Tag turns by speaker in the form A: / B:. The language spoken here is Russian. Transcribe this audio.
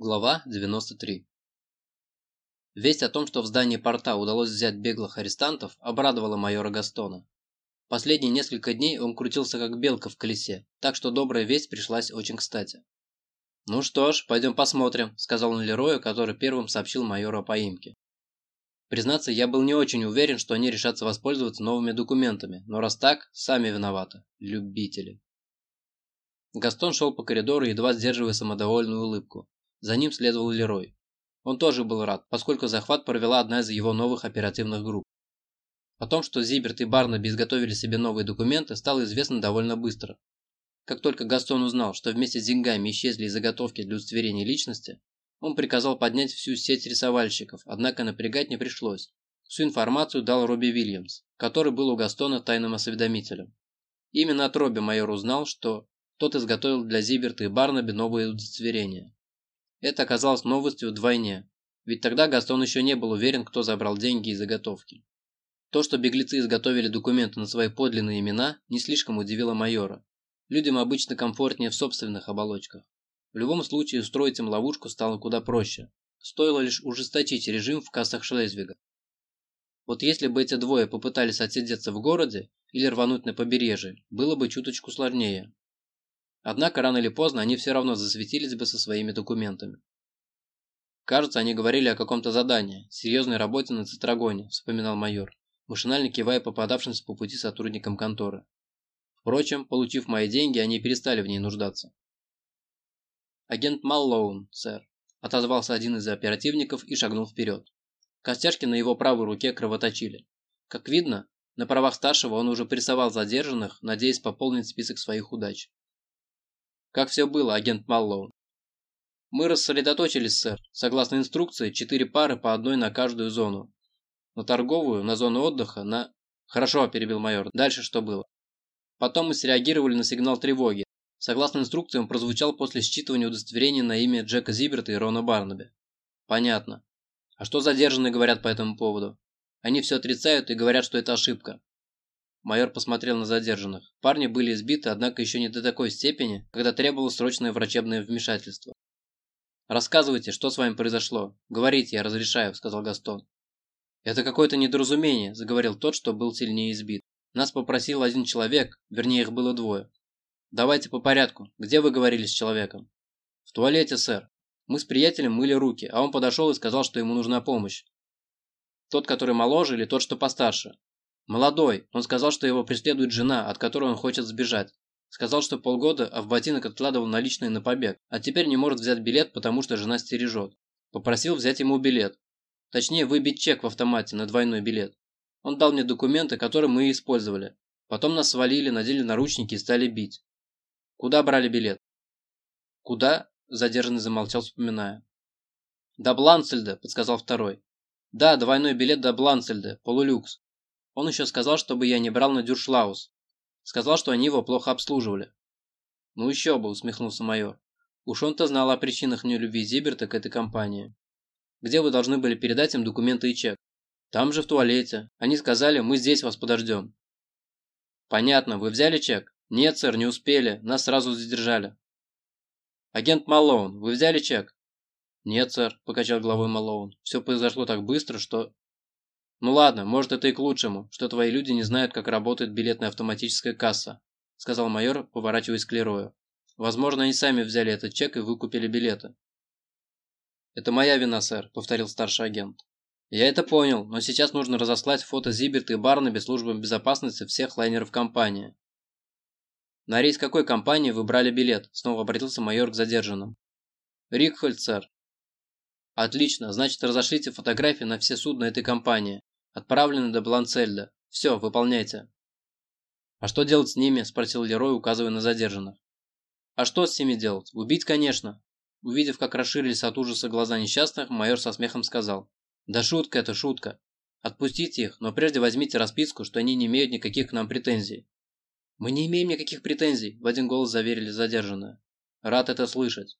A: Глава 93 Весть о том, что в здании порта удалось взять беглых арестантов, обрадовала майора Гастона. Последние несколько дней он крутился как белка в колесе, так что добрая весть пришлась очень кстати. «Ну что ж, пойдем посмотрим», – сказал он Лерою, который первым сообщил майору о поимке. Признаться, я был не очень уверен, что они решатся воспользоваться новыми документами, но раз так, сами виноваты. Любители. Гастон шел по коридору, едва сдерживая самодовольную улыбку. За ним следовал Лерой. Он тоже был рад, поскольку захват провела одна из его новых оперативных групп. О том, что Зиберт и Барнаби изготовили себе новые документы, стало известно довольно быстро. Как только Гастон узнал, что вместе с деньгами исчезли заготовки для удостоверения личности, он приказал поднять всю сеть рисовальщиков, однако напрягать не пришлось. Всю информацию дал Робби Вильямс, который был у Гастона тайным осведомителем. Именно от Робби майор узнал, что тот изготовил для Зиберта и Барнаби новые удостоверения. Это оказалось новостью вдвойне, ведь тогда Гастон еще не был уверен, кто забрал деньги и заготовки. То, что беглецы изготовили документы на свои подлинные имена, не слишком удивило майора. Людям обычно комфортнее в собственных оболочках. В любом случае устроить им ловушку стало куда проще. Стоило лишь ужесточить режим в кассах Шлезвига. Вот если бы эти двое попытались отсидеться в городе или рвануть на побережье, было бы чуточку сложнее. Однако рано или поздно они все равно засветились бы со своими документами. «Кажется, они говорили о каком-то задании, серьезной работе на Цитрагоне», – вспоминал майор, машинально кивая попадавшимся по пути сотрудникам конторы. Впрочем, получив мои деньги, они перестали в ней нуждаться. «Агент Маллоун, сэр», – отозвался один из оперативников и шагнул вперед. Костяшки на его правой руке кровоточили. Как видно, на правах старшего он уже прессовал задержанных, надеясь пополнить список своих удач. Как все было, агент Маллоу? Мы рассредоточились, сэр. Согласно инструкции, четыре пары по одной на каждую зону. На торговую, на зону отдыха, на... Хорошо, перебил майор. Дальше что было? Потом мы среагировали на сигнал тревоги. Согласно инструкции, он прозвучал после считывания удостоверения на имя Джека Зиберта и Рона Барнаби. Понятно. А что задержанные говорят по этому поводу? Они все отрицают и говорят, что это ошибка. Майор посмотрел на задержанных. Парни были избиты, однако еще не до такой степени, когда требовалось срочное врачебное вмешательство. «Рассказывайте, что с вами произошло. Говорите, я разрешаю», – сказал Гастон. «Это какое-то недоразумение», – заговорил тот, что был сильнее избит. «Нас попросил один человек, вернее их было двое. Давайте по порядку. Где вы говорили с человеком?» «В туалете, сэр. Мы с приятелем мыли руки, а он подошел и сказал, что ему нужна помощь. Тот, который моложе или тот, что постарше?» «Молодой. Он сказал, что его преследует жена, от которой он хочет сбежать. Сказал, что полгода а в ботинок откладывал наличные на побег, а теперь не может взять билет, потому что жена стережет. Попросил взять ему билет. Точнее, выбить чек в автомате на двойной билет. Он дал мне документы, которые мы использовали. Потом нас свалили, надели наручники и стали бить. Куда брали билет? Куда? Задержанный замолчал, вспоминая. До Бланцельда, подсказал второй. Да, двойной билет до Бланцельда, полулюкс. Он еще сказал, чтобы я не брал на Дюршлаус. Сказал, что они его плохо обслуживали. Ну еще бы, усмехнулся майор. Уж он-то знал о причинах нелюбви Зиберта к этой компании. Где вы должны были передать им документы и чек? Там же в туалете. Они сказали, мы здесь вас подождем. Понятно, вы взяли чек? Нет, сэр, не успели. Нас сразу задержали. Агент Малоун, вы взяли чек? Нет, сэр, покачал головой Малоун. Все произошло так быстро, что... «Ну ладно, может это и к лучшему, что твои люди не знают, как работает билетная автоматическая касса», сказал майор, поворачиваясь к Лерою. «Возможно, они сами взяли этот чек и выкупили билеты». «Это моя вина, сэр», — повторил старший агент. «Я это понял, но сейчас нужно разослать фото Зиберта и Барнаби службам безопасности всех лайнеров компании». «На рейс какой компании вы брали билет?» — снова обратился майор к задержанным. «Рикхольд, сэр». «Отлично, значит разошлите фотографии на все судна этой компании. Отправлены до Бланцельда. Все, выполняйте». «А что делать с ними?» – спросил Лерой, указывая на задержанных. «А что с ними делать? Убить, конечно». Увидев, как расширились от ужаса глаза несчастных, майор со смехом сказал. «Да шутка это, шутка. Отпустите их, но прежде возьмите расписку, что они не имеют никаких к нам претензий». «Мы не имеем никаких претензий», – в один голос заверили задержанные. «Рад это слышать.